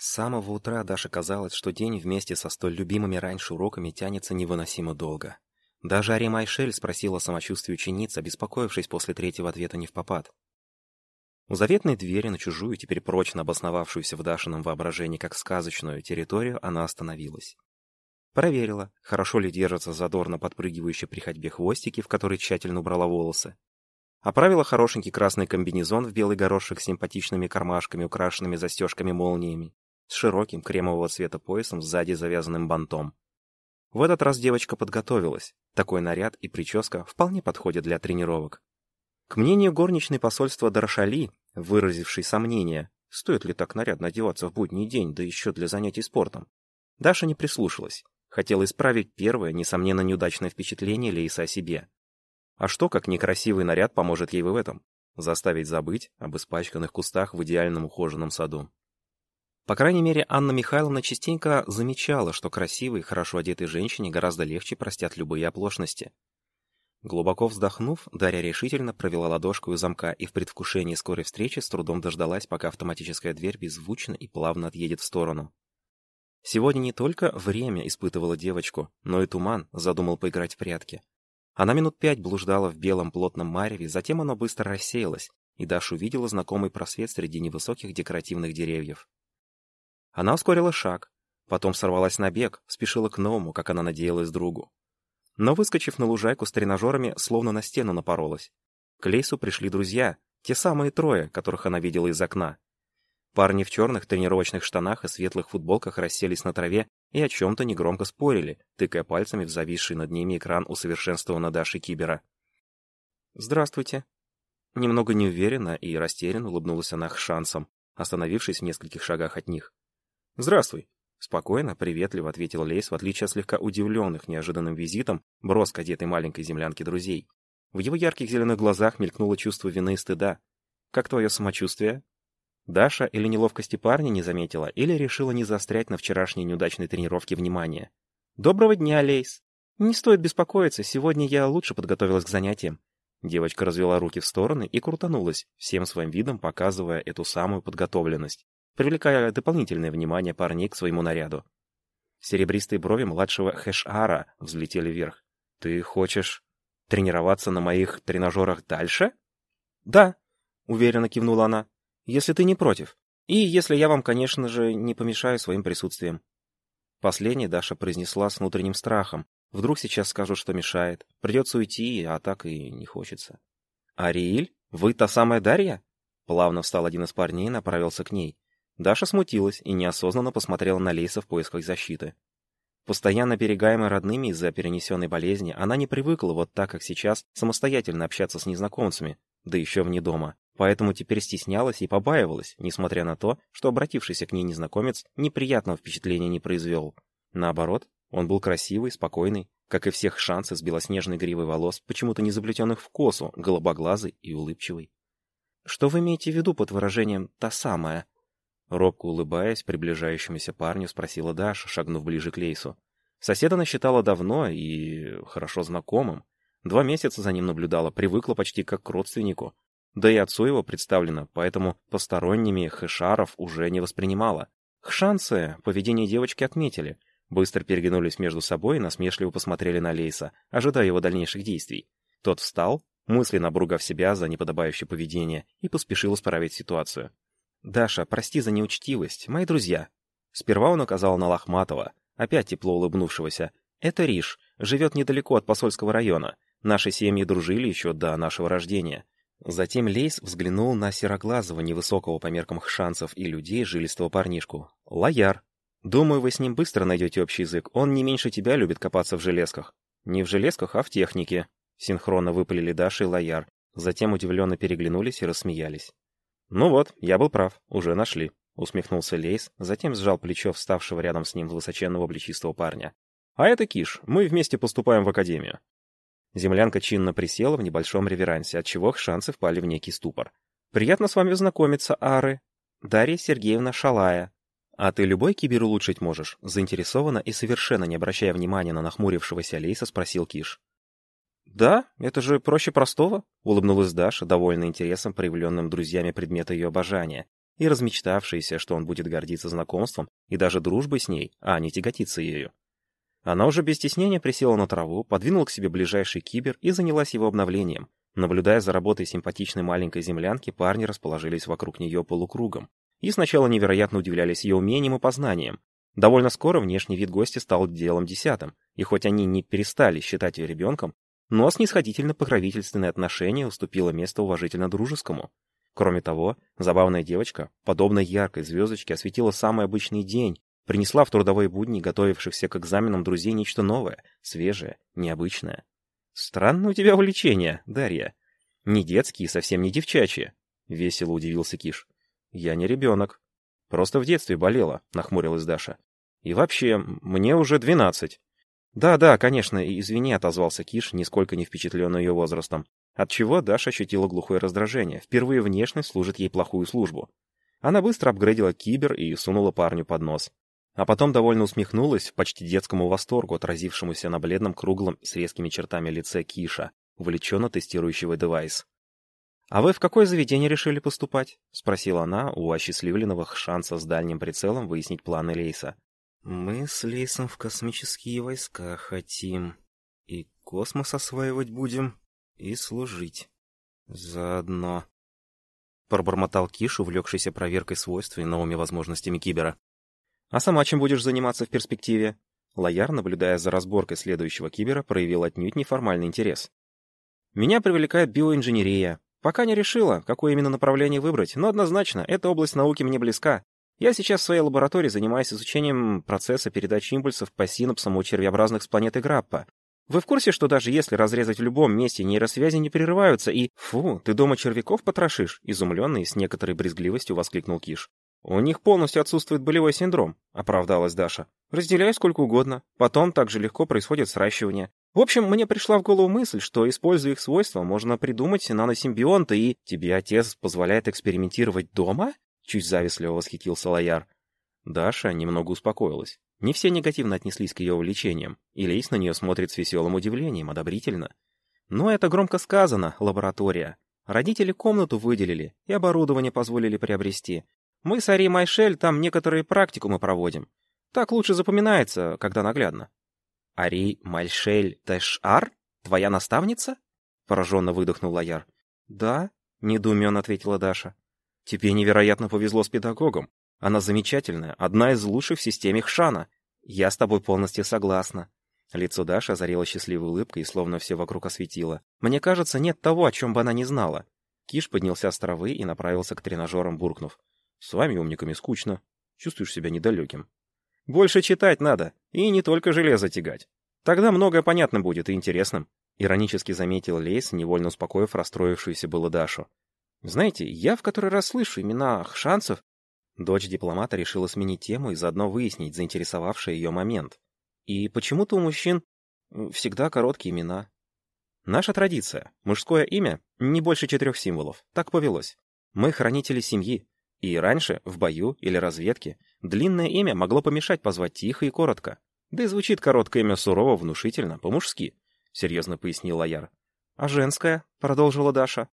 С самого утра Даше казалось, что день вместе со столь любимыми раньше уроками тянется невыносимо долго. Даже Ари Майшель спросила самочувствие учениц, обеспокоившись после третьего ответа не в попад. У заветной двери на чужую, теперь прочно обосновавшуюся в Дашином воображении как сказочную территорию, она остановилась. Проверила, хорошо ли держатся задорно подпрыгивающие при ходьбе хвостики, в которые тщательно убрала волосы. Оправила хорошенький красный комбинезон в белый горошек с симпатичными кармашками, украшенными застежками-молниями с широким кремового цвета поясом сзади завязанным бантом. В этот раз девочка подготовилась. Такой наряд и прическа вполне подходят для тренировок. К мнению горничной посольства Дарашали, выразившей сомнение, стоит ли так нарядно одеваться в будний день, да еще для занятий спортом, Даша не прислушалась. Хотела исправить первое, несомненно, неудачное впечатление Лейса о себе. А что, как некрасивый наряд поможет ей в этом? Заставить забыть об испачканных кустах в идеальном ухоженном саду. По крайней мере, Анна Михайловна частенько замечала, что красивой, хорошо одетой женщине гораздо легче простят любые оплошности. Глубоко вздохнув, Дарья решительно провела ладошку у замка и в предвкушении скорой встречи с трудом дождалась, пока автоматическая дверь беззвучно и плавно отъедет в сторону. Сегодня не только время испытывала девочку, но и туман задумал поиграть в прятки. Она минут пять блуждала в белом плотном мареве, затем оно быстро рассеялось, и Даша увидела знакомый просвет среди невысоких декоративных деревьев. Она ускорила шаг, потом сорвалась на бег, спешила к новому, как она надеялась, другу. Но, выскочив на лужайку с тренажерами, словно на стену напоролась. К Лейсу пришли друзья, те самые трое, которых она видела из окна. Парни в черных тренировочных штанах и светлых футболках расселись на траве и о чем-то негромко спорили, тыкая пальцами в зависший над ними экран усовершенствованного Даши Кибера. «Здравствуйте». Немного неуверенно и растерянно улыбнулась она их шансом, остановившись в нескольких шагах от них. «Здравствуй!» Спокойно, приветливо ответил Лейс, в отличие от слегка удивленных неожиданным визитом, броско одетой маленькой землянки друзей. В его ярких зеленых глазах мелькнуло чувство вины и стыда. «Как твое самочувствие?» Даша или неловкости парня не заметила, или решила не заострять на вчерашней неудачной тренировке внимание. «Доброго дня, Лейс! Не стоит беспокоиться, сегодня я лучше подготовилась к занятиям». Девочка развела руки в стороны и крутанулась, всем своим видом показывая эту самую подготовленность привлекая дополнительное внимание парней к своему наряду. Серебристые брови младшего Хэшара взлетели вверх. «Ты хочешь тренироваться на моих тренажерах дальше?» «Да», — уверенно кивнула она, — «если ты не против. И если я вам, конечно же, не помешаю своим присутствием». Последнее Даша произнесла с внутренним страхом. Вдруг сейчас скажут, что мешает. Придется уйти, а так и не хочется. «Ариэль? Вы та самая Дарья?» Плавно встал один из парней и направился к ней. Даша смутилась и неосознанно посмотрела на Лейса в поисках защиты. Постоянно берегаемой родными из-за перенесенной болезни, она не привыкла вот так, как сейчас, самостоятельно общаться с незнакомцами, да еще вне дома. Поэтому теперь стеснялась и побаивалась, несмотря на то, что обратившийся к ней незнакомец неприятного впечатления не произвел. Наоборот, он был красивый, спокойный, как и всех шансы с белоснежной гривой волос, почему-то не заплетенных в косу, голубоглазый и улыбчивый. «Что вы имеете в виду под выражением «та самая»?» Робко улыбаясь приближающемуся парню, спросила Даша, шагнув ближе к Лейсу. Соседа она считала давно и хорошо знакомым. Два месяца за ним наблюдала, привыкла почти как к родственнику. Да и отцу его представлено, поэтому посторонними хэшаров уже не воспринимала. Хшанцы поведение девочки отметили. Быстро переглянулись между собой и насмешливо посмотрели на Лейса, ожидая его дальнейших действий. Тот встал, мысленно обругав себя за неподобающее поведение, и поспешил исправить ситуацию. «Даша, прости за неучтивость, мои друзья». Сперва он указал на Лохматова, опять тепло улыбнувшегося. «Это Риш, живет недалеко от посольского района. Наши семьи дружили еще до нашего рождения». Затем Лейс взглянул на сероглазого, невысокого по меркам хшанцев и людей жилистого парнишку. «Лояр. Думаю, вы с ним быстро найдете общий язык. Он не меньше тебя любит копаться в железках». «Не в железках, а в технике», — синхронно выпалили Даша и Лояр. Затем удивленно переглянулись и рассмеялись. «Ну вот, я был прав, уже нашли», — усмехнулся Лейс, затем сжал плечо вставшего рядом с ним высоченного плечистого парня. «А это Киш, мы вместе поступаем в академию». Землянка чинно присела в небольшом реверансе, отчего хшанцы впали в некий ступор. «Приятно с вами знакомиться, Ары. Дарья Сергеевна Шалая. А ты любой кибер улучшить можешь?» Заинтересованно и совершенно не обращая внимания на нахмурившегося Лейса, спросил Киш. «Да, это же проще простого», — улыбнулась Даша, довольно интересом, проявленным друзьями предмета ее обожания, и размечтавшаяся, что он будет гордиться знакомством и даже дружбой с ней, а не тяготиться ею. Она уже без стеснения присела на траву, подвинула к себе ближайший кибер и занялась его обновлением. Наблюдая за работой симпатичной маленькой землянки, парни расположились вокруг нее полукругом. И сначала невероятно удивлялись ее умением и познанием. Довольно скоро внешний вид гостя стал делом десятым, и хоть они не перестали считать ее ребенком, но снисходительно-покровительственное отношение уступило место уважительно-дружескому. Кроме того, забавная девочка, подобно яркой звездочке, осветила самый обычный день, принесла в трудовой будни готовившихся к экзаменам друзей нечто новое, свежее, необычное. «Странное у тебя увлечение, Дарья. Не детские совсем не девчачьи», — весело удивился Киш. «Я не ребенок. Просто в детстве болела», — нахмурилась Даша. «И вообще, мне уже двенадцать». «Да-да, конечно, извини», — отозвался Киш, нисколько не впечатленный ее возрастом. Отчего Даша ощутила глухое раздражение. Впервые внешность служит ей плохую службу. Она быстро апгрейдила кибер и сунула парню под нос. А потом довольно усмехнулась почти детскому восторгу, отразившемуся на бледном, круглом, с резкими чертами лице Киша, увлеченно тестирующего девайс. «А вы в какое заведение решили поступать?» — спросила она у осчастливленного шанса с дальним прицелом выяснить планы Лейса. «Мы с Лейсом в космические войска хотим. И космос осваивать будем, и служить. Заодно. Пробормотал Киш, увлекшийся проверкой свойств и новыми возможностями кибера. «А сама чем будешь заниматься в перспективе?» Лояр, наблюдая за разборкой следующего кибера, проявил отнюдь неформальный интерес. «Меня привлекает биоинженерия. Пока не решила, какое именно направление выбрать, но однозначно, эта область науки мне близка. Я сейчас в своей лаборатории занимаюсь изучением процесса передачи импульсов по синапсам у червеобразных с планеты Граппа. Вы в курсе, что даже если разрезать в любом месте, нейросвязи не прерываются и... Фу, ты дома червяков потрошишь? Изумленный с некоторой брезгливостью воскликнул Киш. У них полностью отсутствует болевой синдром, оправдалась Даша. Разделяю сколько угодно. Потом так же легко происходит сращивание. В общем, мне пришла в голову мысль, что, используя их свойства, можно придумать наносимбионты и... Тебе отец позволяет экспериментировать дома? Чуть завистливо восхитился Лояр. Даша немного успокоилась. Не все негативно отнеслись к ее увлечениям, и Лейс на нее смотрит с веселым удивлением, одобрительно. Но это громко сказано, лаборатория. Родители комнату выделили и оборудование позволили приобрести. Мы с Ари Майшель там некоторые практикумы проводим. Так лучше запоминается, когда наглядно. Ари Майшель Тэш-Ар? Твоя наставница? Пораженно выдохнул Лояр. Да, недоуменно ответила Даша. Тебе невероятно повезло с педагогом. Она замечательная, одна из лучших в системе Хшана. Я с тобой полностью согласна. Лицо Даши озарило счастливой улыбкой и словно все вокруг осветило. Мне кажется, нет того, о чем бы она не знала. Киш поднялся с травы и направился к тренажерам, буркнув. С вами, умниками, скучно. Чувствуешь себя недалеким. Больше читать надо, и не только железо тягать. Тогда многое понятно будет и интересным. Иронически заметил Лейс, невольно успокоив расстроившуюся было Дашу. Знаете, я в который раз слышу имена Хшанцев Дочь дипломата решила сменить тему и заодно выяснить заинтересовавший ее момент. И почему-то у мужчин всегда короткие имена. Наша традиция. Мужское имя — не больше четырех символов. Так повелось. Мы хранители семьи. И раньше, в бою или разведке, длинное имя могло помешать позвать тихо и коротко. Да и звучит короткое имя сурово, внушительно, по-мужски, — серьезно пояснил Лояр. — А женское? — продолжила Даша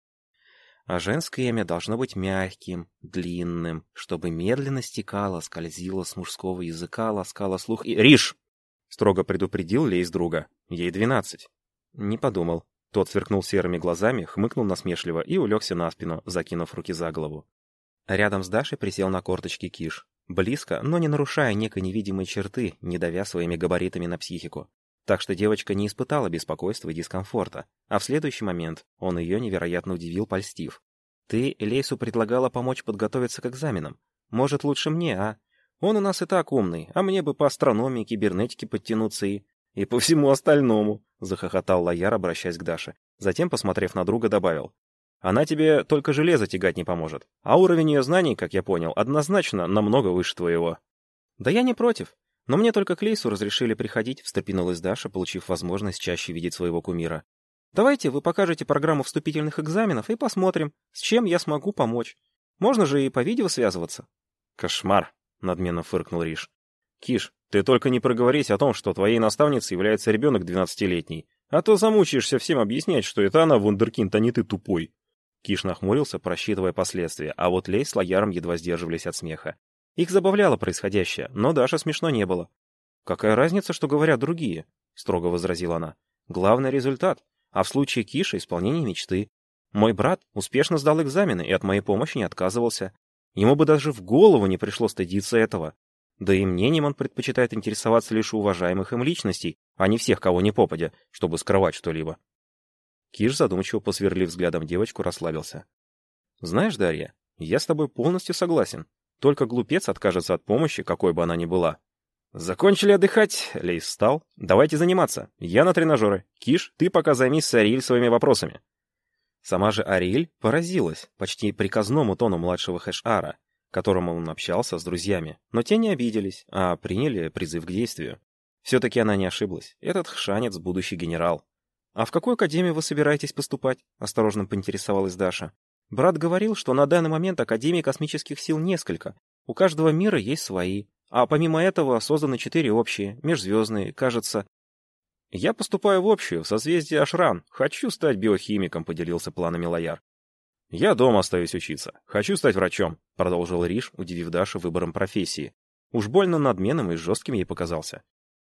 а женское имя должно быть мягким, длинным, чтобы медленно стекало, скользило с мужского языка, ласкало слух и... «Риш!» — строго предупредил Лейс друга. «Ей двенадцать». Не подумал. Тот сверкнул серыми глазами, хмыкнул насмешливо и улегся на спину, закинув руки за голову. Рядом с Дашей присел на корточки Киш. Близко, но не нарушая некой невидимой черты, не давя своими габаритами на психику. Так что девочка не испытала беспокойства и дискомфорта, а в следующий момент он ее невероятно удивил, польстив. «Ты Лейсу предлагала помочь подготовиться к экзаменам. Может, лучше мне, а? Он у нас и так умный, а мне бы по астрономии, кибернетике подтянуться и... И по всему остальному», — захохотал Лояр, обращаясь к Даше. Затем, посмотрев на друга, добавил. «Она тебе только железо тягать не поможет, а уровень ее знаний, как я понял, однозначно намного выше твоего». «Да я не против. Но мне только к Лейсу разрешили приходить, встрепенулась Даша, получив возможность чаще видеть своего кумира. Давайте вы покажете программу вступительных экзаменов и посмотрим, с чем я смогу помочь. Можно же и по видео связываться. Кошмар, надменно фыркнул Риш. Киш, ты только не проговорись о том, что твоей наставницей является ребенок двенадцатилетний, а то замучаешься всем объяснять, что это она вундеркинд, а не ты тупой. Киш нахмурился, просчитывая последствия, а вот Лей с Лояром едва сдерживались от смеха. Их забавляло происходящее, но Даша смешно не было. «Какая разница, что говорят другие?» — строго возразила она. «Главный результат, а в случае Киша — исполнение мечты. Мой брат успешно сдал экзамены и от моей помощи не отказывался. Ему бы даже в голову не пришло стыдиться этого. Да и мнением он предпочитает интересоваться лишь у уважаемых им личностей, а не всех, кого не попадя, чтобы скрывать что-либо. Киш, задумчиво посверлив взглядом девочку, расслабился. «Знаешь, Дарья, я с тобой полностью согласен. Только глупец откажется от помощи, какой бы она ни была». «Закончили отдыхать?» — Лейс встал. «Давайте заниматься. Я на тренажеры. Киш, ты пока займись с Ариэль своими вопросами». Сама же Ариэль поразилась почти приказному тону младшего Хэшара, которым он общался с друзьями, но те не обиделись, а приняли призыв к действию. Все-таки она не ошиблась. Этот хшанец — будущий генерал. «А в какую академию вы собираетесь поступать?» — осторожно поинтересовалась Даша. «Брат говорил, что на данный момент Академии космических сил несколько. У каждого мира есть свои. А помимо этого созданы четыре общие, межзвездные, кажется. «Я поступаю в общую, в созвездие Ашран. Хочу стать биохимиком», — поделился планами Лояр. «Я дома остаюсь учиться. Хочу стать врачом», — продолжил Риш, удивив Дашу выбором профессии. Уж больно надменным и жестким ей показался.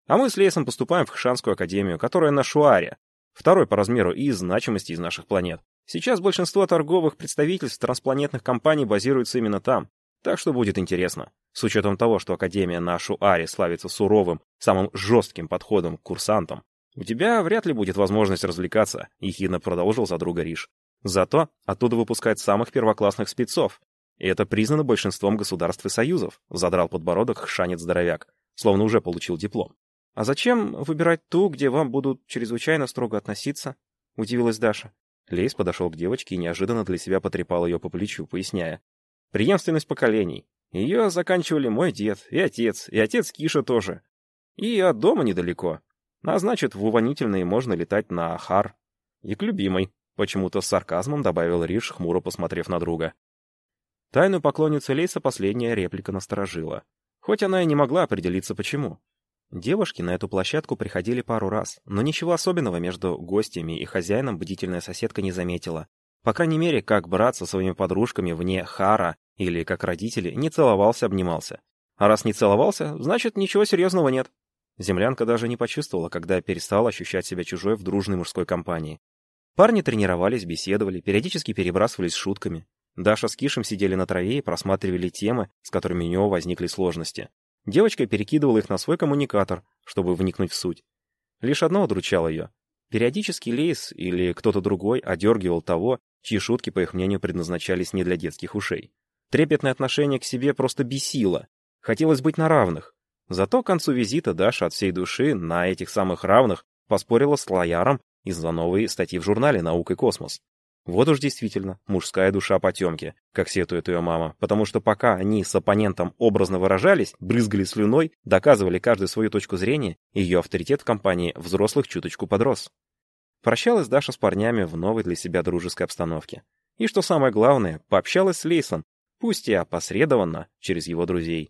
«А мы с Лесом поступаем в Хшанскую академию, которая на Шуаре, второй по размеру и значимости из наших планет. Сейчас большинство торговых представительств транспланетных компаний базируются именно там, так что будет интересно. С учетом того, что Академия на Шуаре славится суровым, самым жестким подходом к курсантам, у тебя вряд ли будет возможность развлекаться, ехидно продолжил за друга Риш. Зато оттуда выпускают самых первоклассных спецов. И это признано большинством государств и союзов, задрал подбородок шанец-здоровяк, словно уже получил диплом. «А зачем выбирать ту, где вам будут чрезвычайно строго относиться?» — удивилась Даша. Лейс подошел к девочке и неожиданно для себя потрепал ее по плечу, поясняя. «Преемственность поколений. Ее заканчивали мой дед, и отец, и отец Киша тоже. И от дома недалеко. А значит, в увонительные можно летать на Ахар. И к любимой. Почему-то с сарказмом добавил Риш, хмуро посмотрев на друга. Тайную поклонницу Лейса последняя реплика насторожила. Хоть она и не могла определиться почему. Девушки на эту площадку приходили пару раз, но ничего особенного между гостями и хозяином бдительная соседка не заметила. По крайней мере, как брат со своими подружками вне Хара или как родители не целовался-обнимался. А раз не целовался, значит, ничего серьезного нет. Землянка даже не почувствовала, когда перестала ощущать себя чужой в дружной мужской компании. Парни тренировались, беседовали, периодически перебрасывались шутками. Даша с Кишем сидели на траве и просматривали темы, с которыми у него возникли сложности. Девочка перекидывала их на свой коммуникатор, чтобы вникнуть в суть. Лишь одно удручало ее. Периодически Лейс или кто-то другой одергивал того, чьи шутки, по их мнению, предназначались не для детских ушей. Трепетное отношение к себе просто бесило. Хотелось быть на равных. Зато к концу визита Даша от всей души на этих самых равных поспорила с Лояром из-за новой статьи в журнале «Наука и космос». Вот уж действительно, мужская душа потемки, как сетует ее мама, потому что пока они с оппонентом образно выражались, брызгали слюной, доказывали каждую свою точку зрения, ее авторитет в компании взрослых чуточку подрос. Прощалась Даша с парнями в новой для себя дружеской обстановке. И что самое главное, пообщалась с Лейсом, пусть и опосредованно, через его друзей.